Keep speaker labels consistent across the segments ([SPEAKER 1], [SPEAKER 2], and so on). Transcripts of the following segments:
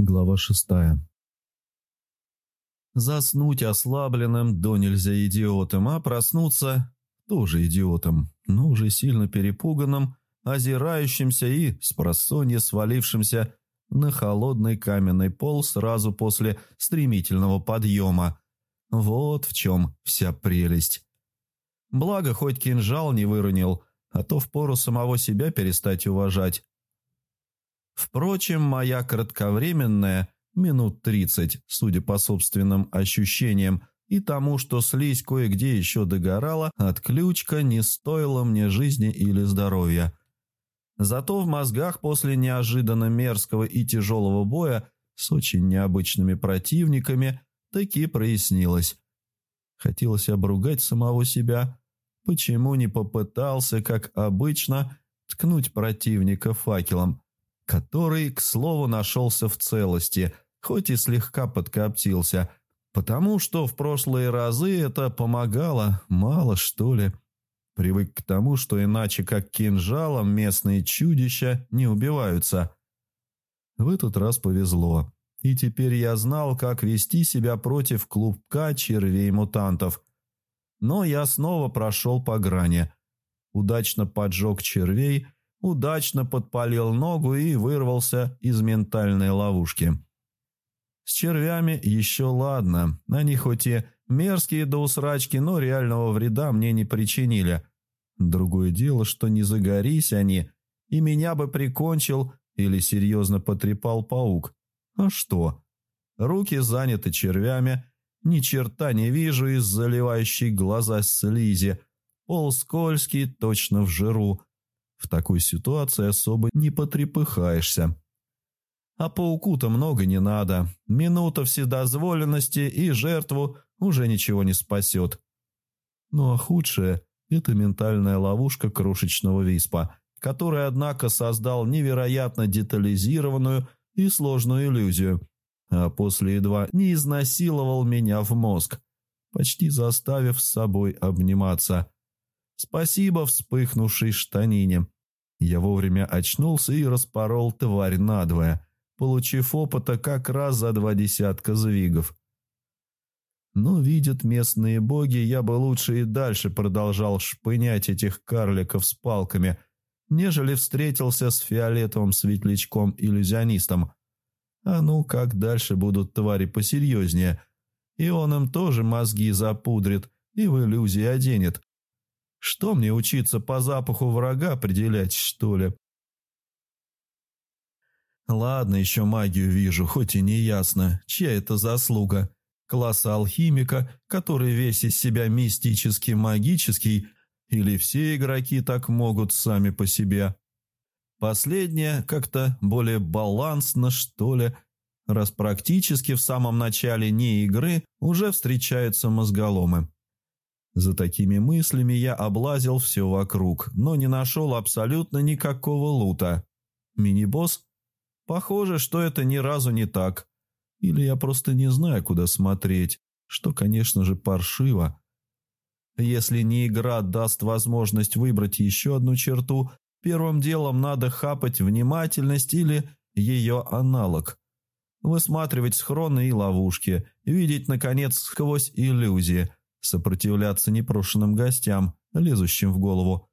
[SPEAKER 1] Глава шестая. Заснуть ослабленным до нельзя идиотом, а проснуться тоже идиотом, но уже сильно перепуганным, озирающимся и с просонья свалившимся на холодный каменный пол сразу после стремительного подъема. Вот в чем вся прелесть. Благо, хоть кинжал не выронил, а то впору самого себя перестать уважать. Впрочем, моя кратковременная, минут тридцать, судя по собственным ощущениям, и тому, что слизь кое-где еще догорала, отключка не стоила мне жизни или здоровья. Зато в мозгах после неожиданно мерзкого и тяжелого боя с очень необычными противниками таки прояснилось. Хотелось обругать самого себя. Почему не попытался, как обычно, ткнуть противника факелом? Который, к слову, нашелся в целости, хоть и слегка подкоптился, потому что в прошлые разы это помогало, мало что ли. Привык к тому, что иначе как кинжалом местные чудища не убиваются. В этот раз повезло, и теперь я знал, как вести себя против клубка червей-мутантов. Но я снова прошел по грани. Удачно поджег червей – удачно подпалил ногу и вырвался из ментальной ловушки. С червями еще ладно, они хоть и мерзкие до усрачки, но реального вреда мне не причинили. Другое дело, что не загорись они, и меня бы прикончил или серьезно потрепал паук. А что? Руки заняты червями, ни черта не вижу из заливающей глаза слизи, пол скользкий, точно в жиру – в такой ситуации особо не потрепыхаешься. А пауку-то много не надо. Минута вседозволенности и жертву уже ничего не спасет. Ну а худшее – это ментальная ловушка крошечного виспа, который, однако, создал невероятно детализированную и сложную иллюзию, а после едва не изнасиловал меня в мозг, почти заставив с собой обниматься – Спасибо вспыхнувшей штанине. Я вовремя очнулся и распорол тварь надвое, получив опыта как раз за два десятка звигов. Но, видят местные боги, я бы лучше и дальше продолжал шпынять этих карликов с палками, нежели встретился с фиолетовым светлячком-иллюзионистом. А ну, как дальше будут твари посерьезнее, и он им тоже мозги запудрит и в иллюзии оденет. Что мне учиться по запаху врага определять, что ли? Ладно, еще магию вижу, хоть и не ясно, чья это заслуга. Класса алхимика, который весь из себя мистический, магический, или все игроки так могут сами по себе. Последнее как-то более балансно, что ли, раз практически в самом начале не игры уже встречаются мозголомы. За такими мыслями я облазил все вокруг, но не нашел абсолютно никакого лута. Мини-босс? Похоже, что это ни разу не так. Или я просто не знаю, куда смотреть, что, конечно же, паршиво. Если не игра даст возможность выбрать еще одну черту, первым делом надо хапать внимательность или ее аналог. Высматривать схроны и ловушки, видеть, наконец, сквозь иллюзии – сопротивляться непрошенным гостям, лезущим в голову.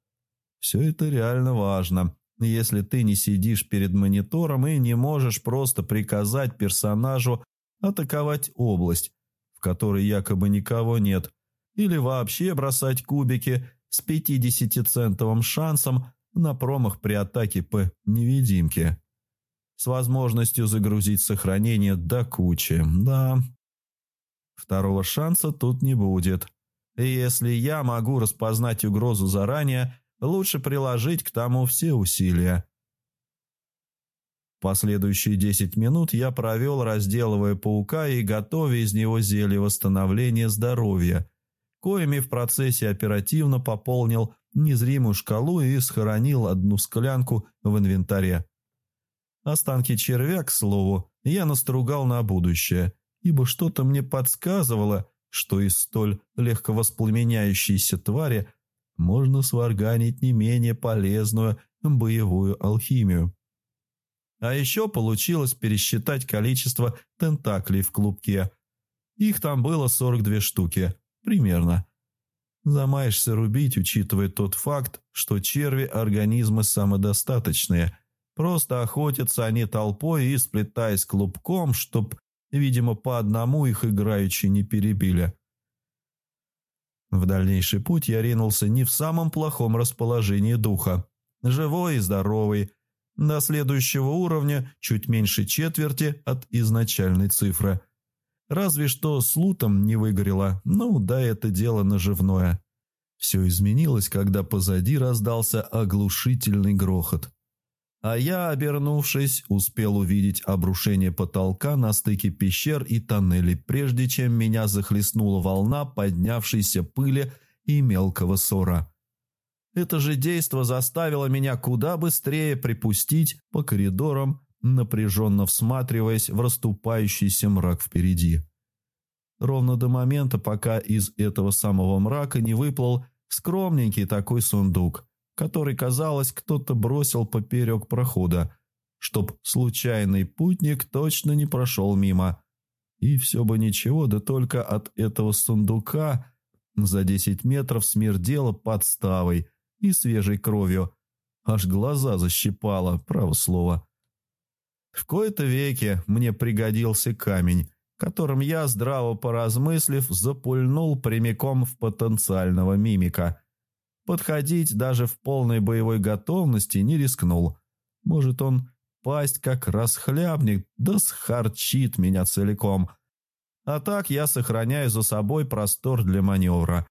[SPEAKER 1] Все это реально важно, если ты не сидишь перед монитором и не можешь просто приказать персонажу атаковать область, в которой якобы никого нет, или вообще бросать кубики с 50-центовым шансом на промах при атаке по невидимке. С возможностью загрузить сохранение до кучи, да, Второго шанса тут не будет. И если я могу распознать угрозу заранее, лучше приложить к тому все усилия. Последующие десять минут я провел, разделывая паука и готовя из него зелье восстановления здоровья, коими в процессе оперативно пополнил незримую шкалу и схоронил одну склянку в инвентаре. Останки червя, к слову, я настругал на будущее – ибо что-то мне подсказывало, что из столь легко воспламеняющейся твари можно сварганить не менее полезную боевую алхимию. А еще получилось пересчитать количество тентаклей в клубке. Их там было 42 штуки, примерно. Замаешься рубить, учитывая тот факт, что черви – организмы самодостаточные. Просто охотятся они толпой и сплетаясь клубком, чтоб, видимо, по одному их играючи не перебили. В дальнейший путь я ринулся не в самом плохом расположении духа. Живой и здоровый, до следующего уровня чуть меньше четверти от изначальной цифры. Разве что с лутом не выгорело, ну да, это дело наживное. Все изменилось, когда позади раздался оглушительный грохот. А я, обернувшись, успел увидеть обрушение потолка на стыке пещер и тоннелей, прежде чем меня захлестнула волна поднявшейся пыли и мелкого ссора. Это же действо заставило меня куда быстрее припустить по коридорам, напряженно всматриваясь в расступающийся мрак впереди. Ровно до момента, пока из этого самого мрака не выплыл скромненький такой сундук, который, казалось, кто-то бросил поперек прохода, чтоб случайный путник точно не прошел мимо. И все бы ничего, да только от этого сундука за десять метров смердело подставой – и свежей кровью. Аж глаза защипало, право слово. В кои-то веке мне пригодился камень, которым я, здраво поразмыслив, запульнул прямиком в потенциального мимика. Подходить даже в полной боевой готовности не рискнул. Может, он пасть как расхлябник, да схарчит меня целиком. А так я сохраняю за собой простор для маневра,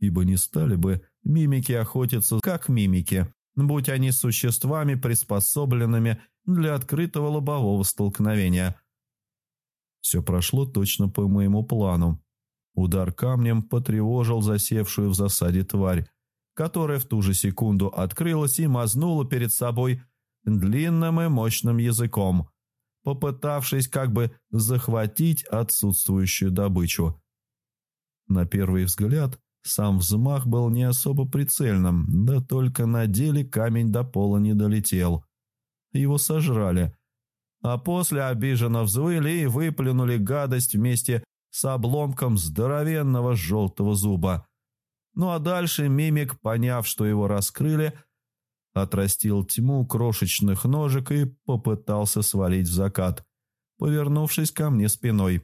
[SPEAKER 1] ибо не стали бы Мимики охотятся как мимики, будь они существами, приспособленными для открытого лобового столкновения. Все прошло точно по моему плану. Удар камнем потревожил засевшую в засаде тварь, которая в ту же секунду открылась и мазнула перед собой длинным и мощным языком, попытавшись как бы захватить отсутствующую добычу. На первый взгляд сам взмах был не особо прицельным, да только на деле камень до пола не долетел. Его сожрали. А после обиженно взвыли и выплюнули гадость вместе с обломком здоровенного желтого зуба. Ну а дальше мимик, поняв, что его раскрыли, отрастил тьму крошечных ножек и попытался свалить в закат, повернувшись ко мне спиной.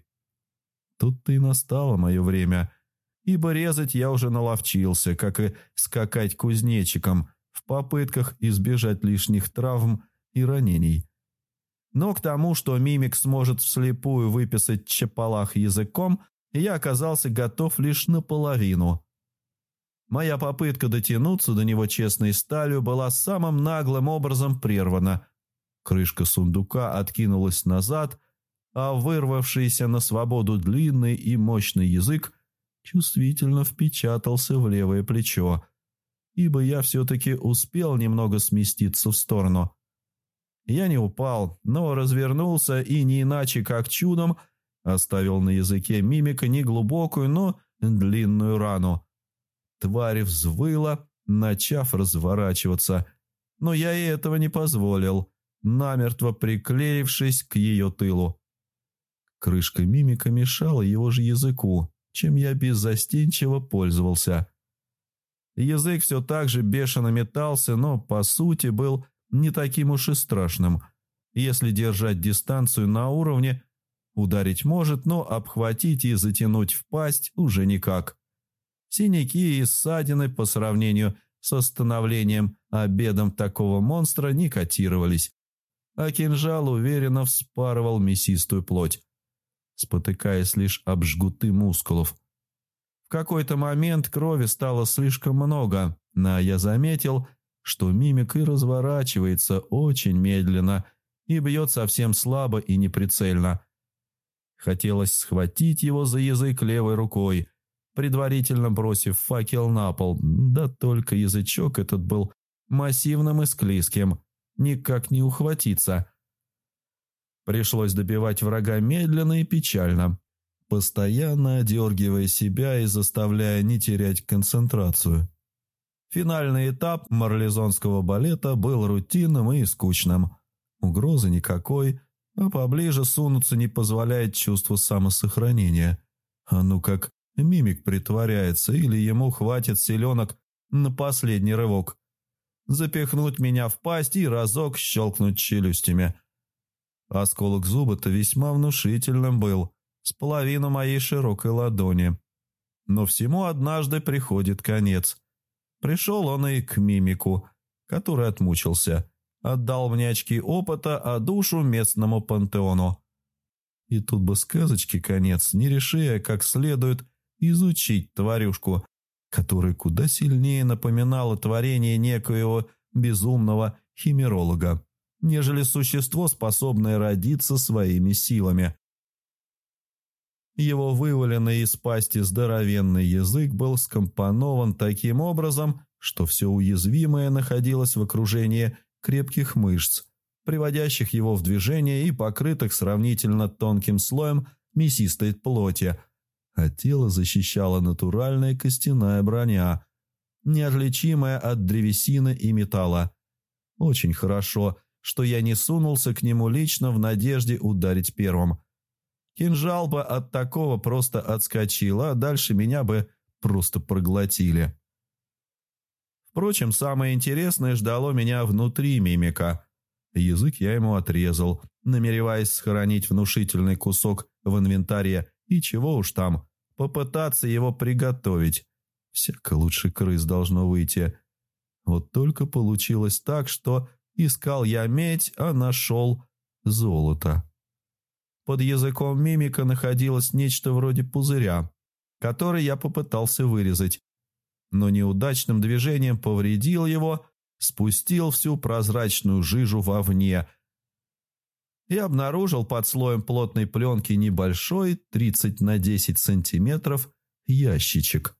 [SPEAKER 1] Тут-то и настало мое время — ибо резать я уже наловчился, как и скакать кузнечиком в попытках избежать лишних травм и ранений. Но к тому, что мимик сможет вслепую выписать чапалах языком, я оказался готов лишь наполовину. Моя попытка дотянуться до него честной сталью была самым наглым образом прервана. Крышка сундука откинулась назад, а вырвавшийся на свободу длинный и мощный язык чувствительно впечатался в левое плечо, ибо я все-таки успел немного сместиться в сторону. Я не упал, но развернулся и не иначе как чудом оставил на языке мимика неглубокую, но длинную рану. Тварь взвыла, начав разворачиваться, но я и этого не позволил, намертво приклеившись к ее тылу. Крышка мимика мешала его же языку, чем я беззастенчиво пользовался. Язык все так же бешено метался, но, по сути, был не таким уж и страшным. Если держать дистанцию на уровне, ударить может, но обхватить и затянуть в пасть уже никак. Синяки и ссадины по сравнению с остановлением обедом такого монстра не котировались, а кинжал уверенно вспарывал мясистую плоть спотыкаясь лишь об жгуты мускулов. В какой-то момент крови стало слишком много, но я заметил, что мимик и разворачивается очень медленно и бьет совсем слабо и неприцельно. Хотелось схватить его за язык левой рукой, предварительно бросив факел на пол, да только язычок этот был массивным и склизким, никак не ухватиться. Пришлось добивать врага медленно и печально, постоянно одергивая себя и заставляя не терять концентрацию. Финальный этап марлезонского балета был рутинным и скучным. Угрозы никакой, а поближе сунуться не позволяет чувство самосохранения. А ну как мимик притворяется, или ему хватит селенок на последний рывок. Запихнуть меня в пасть и разок щелкнуть челюстями. Осколок зуба-то весьма внушительным был, с половину моей широкой ладони. Но всему однажды приходит конец. Пришел он и к мимику, который отмучился. Отдал мне очки опыта, а душу местному пантеону. И тут бы сказочки конец, не решая как следует изучить тварюшку, которая куда сильнее напоминала творение некоего безумного химеролога, нежели существо, способное родиться своими силами. Его вываленный из пасти здоровенный язык был скомпонован таким образом, что все уязвимое находилось в окружении крепких мышц, приводящих его в движение и покрытых сравнительно тонким слоем мясистой плоти, а тело защищала натуральная костяная броня, неотличимая от древесины и металла. Очень хорошо, что я не сунулся к нему лично в надежде ударить первым. Кинжал бы от такого просто отскочил, а дальше меня бы просто проглотили. Впрочем, самое интересное ждало меня внутри мимика. Язык я ему отрезал, намереваясь сохранить внушительный кусок в инвентаре и чего уж там, попытаться его приготовить. Всяко лучше крыс должно выйти. Вот только получилось так, что искал я медь, а нашел золото. Под языком мимика находилось нечто вроде пузыря, который я попытался вырезать, но неудачным движением повредил его, спустил всю прозрачную жижу вовне и обнаружил под слоем плотной пленки небольшой 30 на 10 сантиметров ящичек.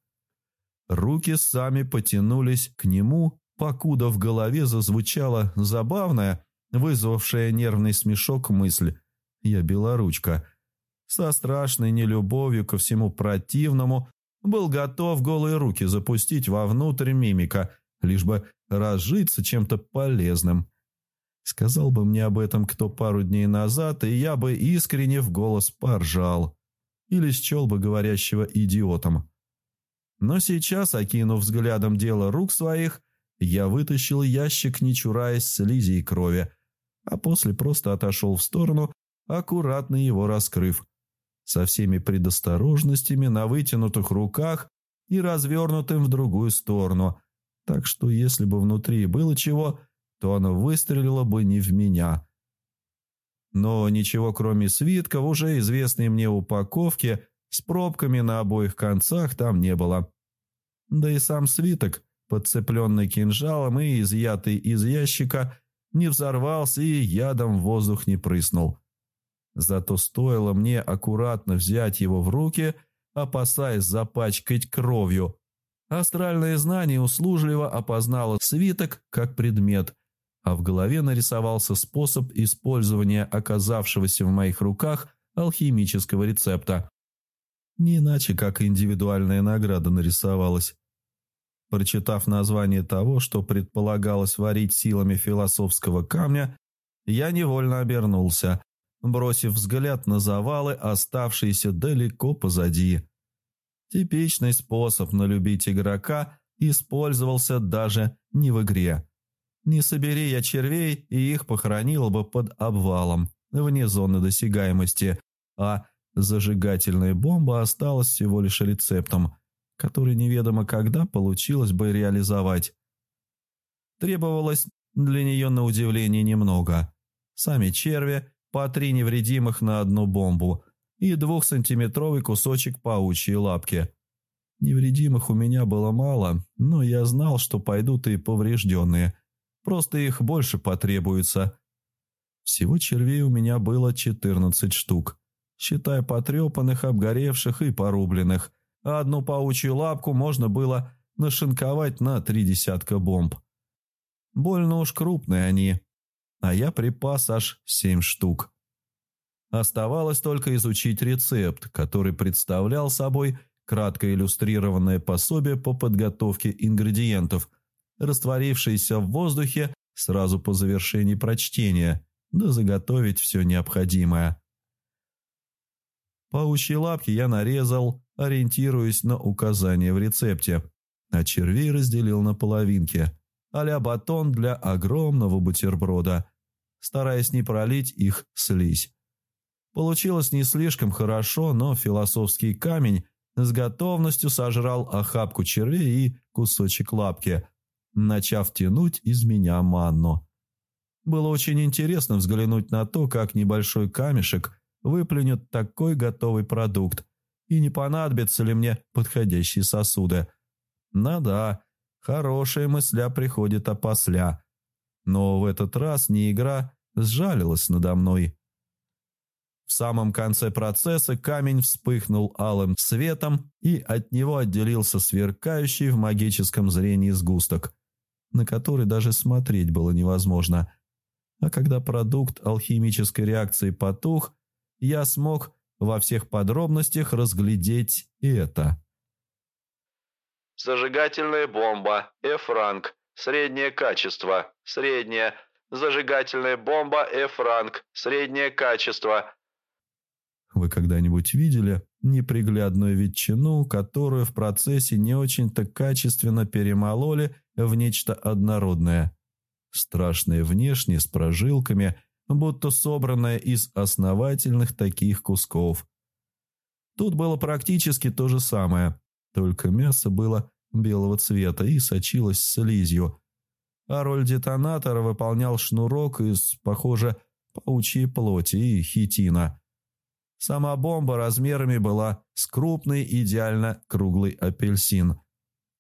[SPEAKER 1] Руки сами потянулись к нему, покуда в голове зазвучала забавная, вызвавшая нервный смешок мысль «Я белоручка». Со страшной нелюбовью ко всему противному был готов голые руки запустить вовнутрь мимика, лишь бы разжиться чем-то полезным. Сказал бы мне об этом кто пару дней назад, и я бы искренне в голос поржал. Или счел бы говорящего идиотом. Но сейчас, окинув взглядом дело рук своих, я вытащил ящик, не чураясь слизи и крови, а после просто отошел в сторону, аккуратно его раскрыв со всеми предосторожностями на вытянутых руках и развернутым в другую сторону, так что если бы внутри было чего, то оно выстрелило бы не в меня. Но ничего кроме свитка в уже известной мне упаковке с пробками на обоих концах там не было. Да и сам свиток, подцепленный кинжалом и изъятый из ящика, не взорвался и ядом в воздух не прыснул. Зато стоило мне аккуратно взять его в руки, опасаясь запачкать кровью. Астральное знание услужливо опознало свиток как предмет, а в голове нарисовался способ использования оказавшегося в моих руках алхимического рецепта. Не иначе, как индивидуальная награда нарисовалась. Прочитав название того, что предполагалось варить силами философского камня, я невольно обернулся, бросив взгляд на завалы, оставшиеся далеко позади. Типичный способ налюбить игрока использовался даже не в игре. Не собери я червей, и их похоронил бы под обвалом, вне зоны досягаемости, а зажигательная бомба осталась всего лишь рецептом, который неведомо когда получилось бы реализовать. Требовалось для нее на удивление немного. Сами черви по три невредимых на одну бомбу и двухсантиметровый кусочек паучьей лапки. Невредимых у меня было мало, но я знал, что пойдут и поврежденные. Просто их больше потребуется. Всего червей у меня было 14 штук, считая потрепанных, обгоревших и порубленных, а одну паучью лапку можно было нашинковать на три десятка бомб. Больно уж крупные они, а я припас аж семь штук. Оставалось только изучить рецепт, который представлял собой краткое иллюстрированное пособие по подготовке ингредиентов, растворившееся в воздухе сразу по завершении прочтения, да заготовить все необходимое. Паучьи лапки я нарезал, ориентируясь на указания в рецепте, а червей разделил на половинки, а батон для огромного бутерброда, стараясь не пролить их слизь. Получилось не слишком хорошо, но философский камень с готовностью сожрал охапку червей и кусочек лапки, начав тянуть из меня манну. Было очень интересно взглянуть на то, как небольшой камешек выплюнет такой готовый продукт, и не понадобятся ли мне подходящие сосуды. Ну да, хорошая мысля приходит опосля. Но в этот раз не игра сжалилась надо мной. В самом конце процесса камень вспыхнул алым светом, и от него отделился сверкающий в магическом зрении сгусток, на который даже смотреть было невозможно. А когда продукт алхимической реакции потух, я смог во всех подробностях разглядеть это.
[SPEAKER 2] Зажигательная бомба, F-ранг, среднее качество, среднее. Зажигательная бомба, F-ранг, среднее качество,
[SPEAKER 1] вы когда-нибудь видели неприглядную ветчину, которую в процессе не очень-то качественно перемололи в нечто однородное? Страшное внешне, с прожилками, будто собранное из основательных таких кусков. Тут было практически то же самое, только мясо было белого цвета и сочилось слизью, а роль детонатора выполнял шнурок из, похоже, паучьей плоти и хитина – Сама бомба размерами была с крупный идеально круглый апельсин.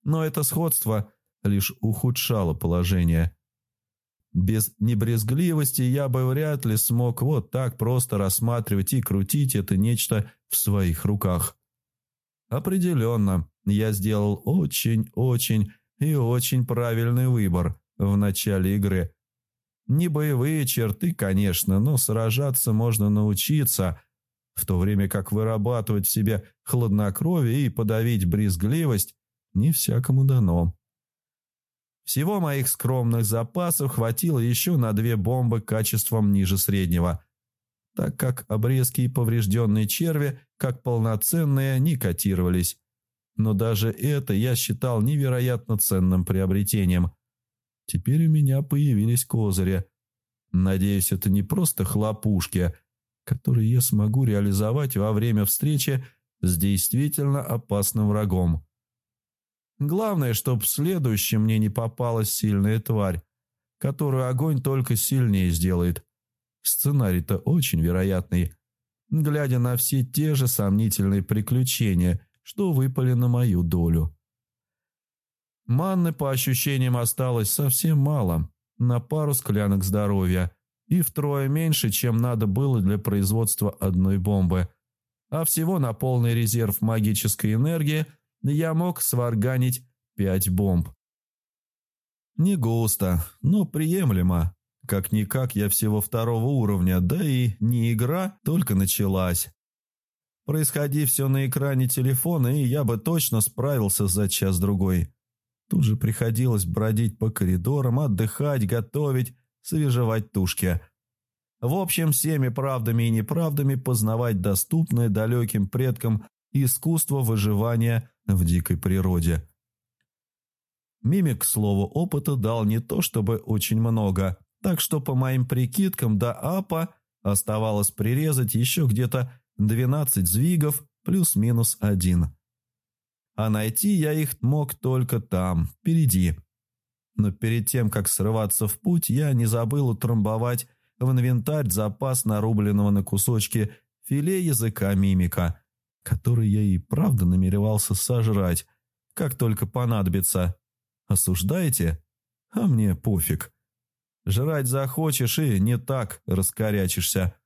[SPEAKER 1] Но это сходство лишь ухудшало положение. Без небрезгливости я бы вряд ли смог вот так просто рассматривать и крутить это нечто в своих руках. Определенно, я сделал очень-очень и очень правильный выбор в начале игры. Не боевые черты, конечно, но сражаться можно научиться – в то время как вырабатывать в себе хладнокровие и подавить брезгливость не всякому дано. Всего моих скромных запасов хватило еще на две бомбы качеством ниже среднего, так как обрезки и поврежденные черви, как полноценные, не котировались. Но даже это я считал невероятно ценным приобретением. Теперь у меня появились козыри. Надеюсь, это не просто хлопушки, который я смогу реализовать во время встречи с действительно опасным врагом. Главное, чтоб в следующем мне не попалась сильная тварь, которую огонь только сильнее сделает. Сценарий-то очень вероятный, глядя на все те же сомнительные приключения, что выпали на мою долю. Манны, по ощущениям, осталось совсем мало, на пару склянок здоровья – и втрое меньше, чем надо было для производства одной бомбы. А всего на полный резерв магической энергии я мог сварганить пять бомб. Не густо, но приемлемо. Как-никак я всего второго уровня, да и не игра только началась. Происходи все на экране телефона, и я бы точно справился за час-другой. Тут же приходилось бродить по коридорам, отдыхать, готовить, свежевать тушки. В общем, всеми правдами и неправдами познавать доступное далеким предкам искусство выживания в дикой природе. Мимик, к слову, опыта дал не то чтобы очень много, так что по моим прикидкам до апа оставалось прирезать еще где-то 12 звигов плюс-минус один. А найти я их мог только там, впереди – но перед тем, как срываться в путь, я не забыл утрамбовать в инвентарь запас нарубленного на кусочки филе языка мимика, который я и правда намеревался сожрать, как только понадобится. Осуждаете? А мне пофиг. Жрать захочешь и не так раскорячишься.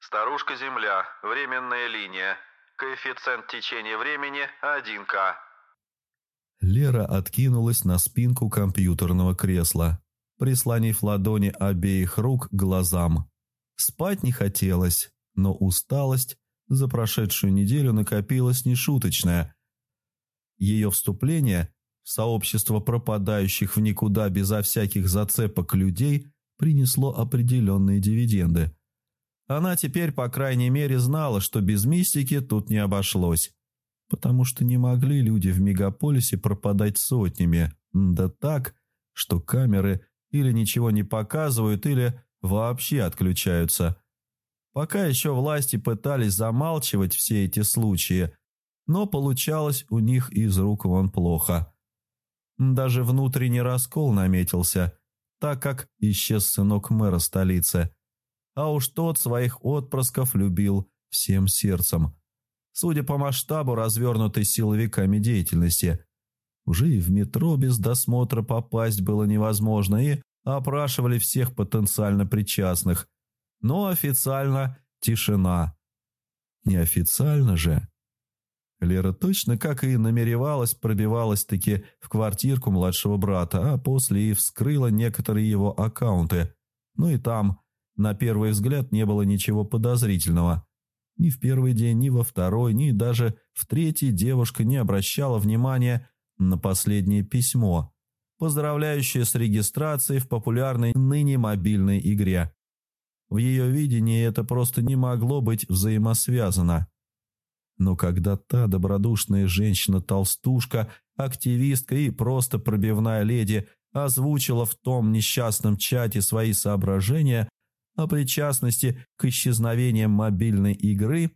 [SPEAKER 2] Старушка-Земля. Временная линия. Коэффициент течения времени 1К.
[SPEAKER 1] Лера откинулась на спинку компьютерного кресла, прислонив ладони обеих рук к глазам. Спать не хотелось, но усталость за прошедшую неделю накопилась нешуточная. Ее вступление в сообщество пропадающих в никуда безо всяких зацепок людей принесло определенные дивиденды. Она теперь, по крайней мере, знала, что без мистики тут не обошлось. Потому что не могли люди в мегаполисе пропадать сотнями. Да так, что камеры или ничего не показывают, или вообще отключаются. Пока еще власти пытались замалчивать все эти случаи, но получалось у них из рук вон плохо. Даже внутренний раскол наметился, так как исчез сынок мэра столицы. А уж тот своих отпрысков любил всем сердцем. Судя по масштабу развернутой силовиками деятельности, уже и в метро без досмотра попасть было невозможно, и опрашивали всех потенциально причастных. Но официально тишина. Неофициально же. Лера точно, как и намеревалась, пробивалась-таки в квартирку младшего брата, а после и вскрыла некоторые его аккаунты. Ну и там, на первый взгляд, не было ничего подозрительного. Ни в первый день, ни во второй, ни даже в третий девушка не обращала внимания на последнее письмо, поздравляющее с регистрацией в популярной ныне мобильной игре. В ее видении это просто не могло быть взаимосвязано. Но когда та добродушная женщина-толстушка, активистка и просто пробивная леди озвучила в том несчастном чате свои соображения о причастности к исчезновениям мобильной игры,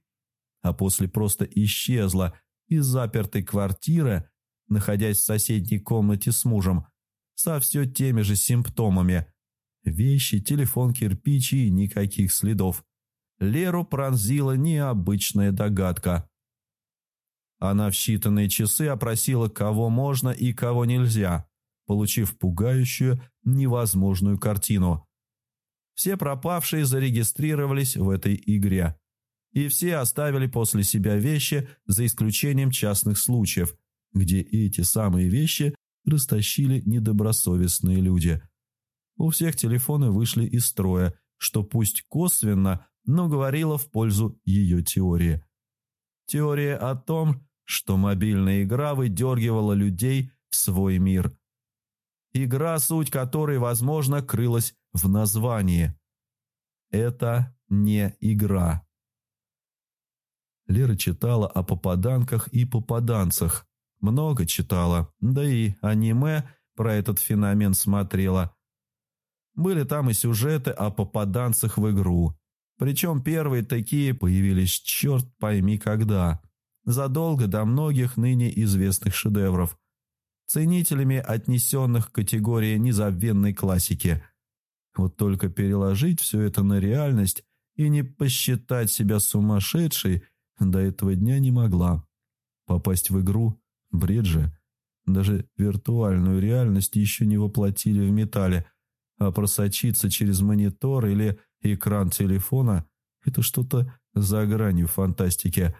[SPEAKER 1] а после просто исчезла из запертой квартиры, находясь в соседней комнате с мужем, со все теми же симптомами – вещи, телефон, кирпичи и никаких следов. Леру пронзила необычная догадка. Она в считанные часы опросила, кого можно и кого нельзя, получив пугающую, невозможную картину. Все пропавшие зарегистрировались в этой игре. И все оставили после себя вещи, за исключением частных случаев, где эти самые вещи растащили недобросовестные люди. У всех телефоны вышли из строя, что пусть косвенно, но говорило в пользу ее теории. Теория о том, что мобильная игра выдергивала людей в свой мир. Игра, суть которой, возможно, крылась в названии. Это не игра. Лера читала о попаданках и попаданцах. Много читала, да и аниме про этот феномен смотрела. Были там и сюжеты о попаданцах в игру. Причем первые такие появились черт пойми когда задолго до многих ныне известных шедевров, ценителями отнесенных к категории незабвенной классики. Вот только переложить все это на реальность и не посчитать себя сумасшедшей до этого дня не могла. Попасть в игру – бред же. Даже виртуальную реальность еще не воплотили в металле, а просочиться через монитор или экран телефона – это что-то за гранью фантастики.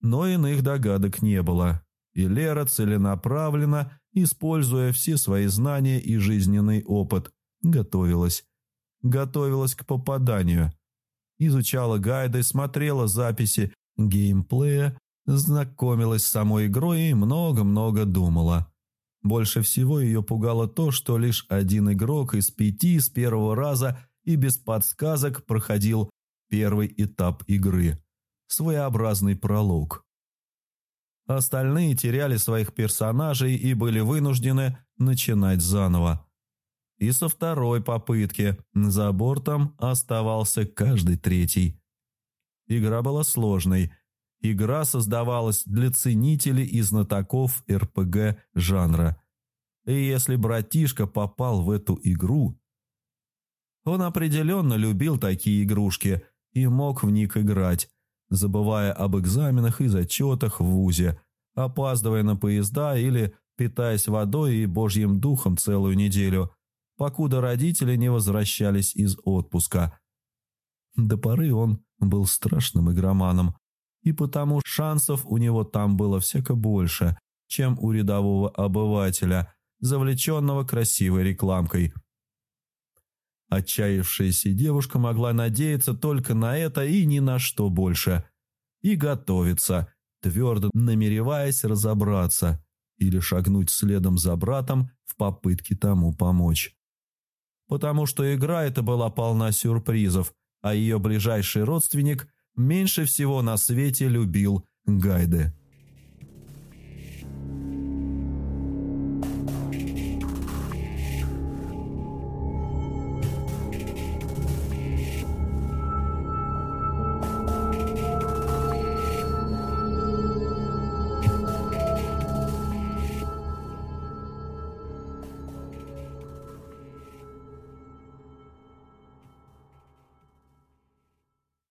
[SPEAKER 1] Но иных догадок не было, и Лера целенаправленно, используя все свои знания и жизненный опыт, готовилась. Готовилась к попаданию. Изучала гайды, смотрела записи геймплея, знакомилась с самой игрой и много-много думала. Больше всего ее пугало то, что лишь один игрок из пяти с первого раза и без подсказок проходил первый этап игры своеобразный пролог. Остальные теряли своих персонажей и были вынуждены начинать заново. И со второй попытки за бортом оставался каждый третий. Игра была сложной. Игра создавалась для ценителей и знатоков РПГ жанра. И если братишка попал в эту игру, он определенно любил такие игрушки и мог в них играть, забывая об экзаменах и зачетах в ВУЗе, опаздывая на поезда или питаясь водой и божьим духом целую неделю, покуда родители не возвращались из отпуска. До поры он был страшным игроманом, и потому шансов у него там было всяко больше, чем у рядового обывателя, завлеченного красивой рекламкой – Отчаявшаяся девушка могла надеяться только на это и ни на что больше. И готовиться, твердо намереваясь разобраться или шагнуть следом за братом в попытке тому помочь. потому что игра эта была полна сюрпризов, а ее ближайший родственник меньше всего на свете любил гайды.